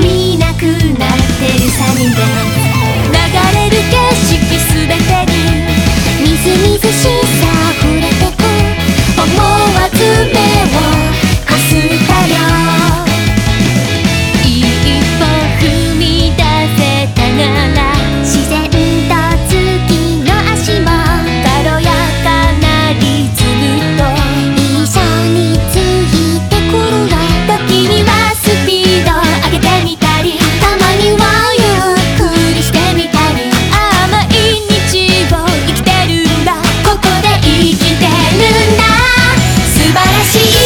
みなくなってるサニーで see